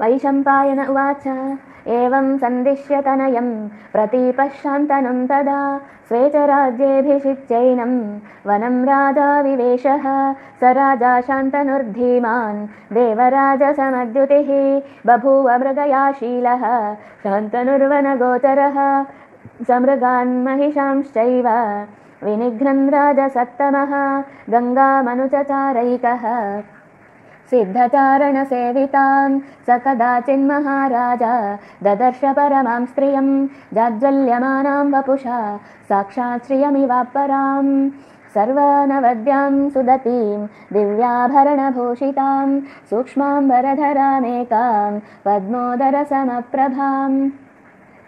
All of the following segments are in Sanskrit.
वैशम्पायन उवाच। एवं सन्दिश्यतनयं प्रतीपशान्तनं तदा स्वे च राज्येऽभिषिच्यैनं वनं राजा विवेशः स राजा शान्तनुर्धीमान्। देवराजसमद्युतिः बभूव मृगयाशीलः। शान्तनुर्वनगोचरः समृगान्महिषांश्चैव विनिघ्नन् राजसत्तमः गङ्गामनुचचारैकः सिद्धचारणसेवितां स कदाचिन्महाराजा ददर्श परमां स्त्रियं। जाज्वल्यमानां वपुषा। साक्षात् श्रियमिवापरां सर्वानवद्यां सुदतीं दिव्याभरणभूषितां सूक्ष्मां वरधरामेकां पद्मोदरसमप्रभाम्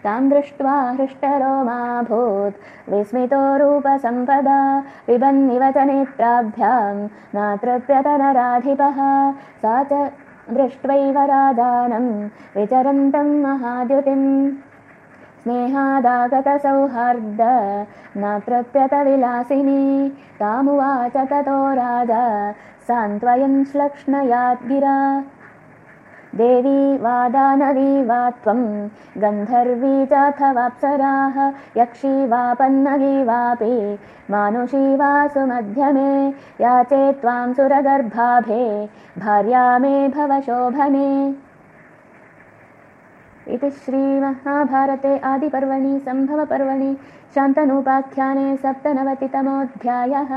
तां दृष्ट्वा हृष्टरोमाभूत् विस्मितो रूपसम्पदा पिबन्निव च नेत्राभ्यां नातृप्यतनराधिपः सा च दृष्ट्वैव राजानं विचरन्तं महाद्युतिम्। स्नेहादागतसौहार्द नातृप्यतविलासिनी तामुवाच ततो राजा सान्त्वयन् श्लक्ष्णयाद्गिरा देवी वा दानवी वा त्वं। गन्धर्वी चाथवाप्सराः यक्षी वा पन्नगी वापि। मानुषी वा सुमध्यमे याचे त्वां सुरगर्भाभे। भार्या मे भव शोभने इति श्रीमहाभारते आदिपर्वणि सम्भवपर्वणि शान्तनूपाख्याने सप्तनवतितमोऽध्यायः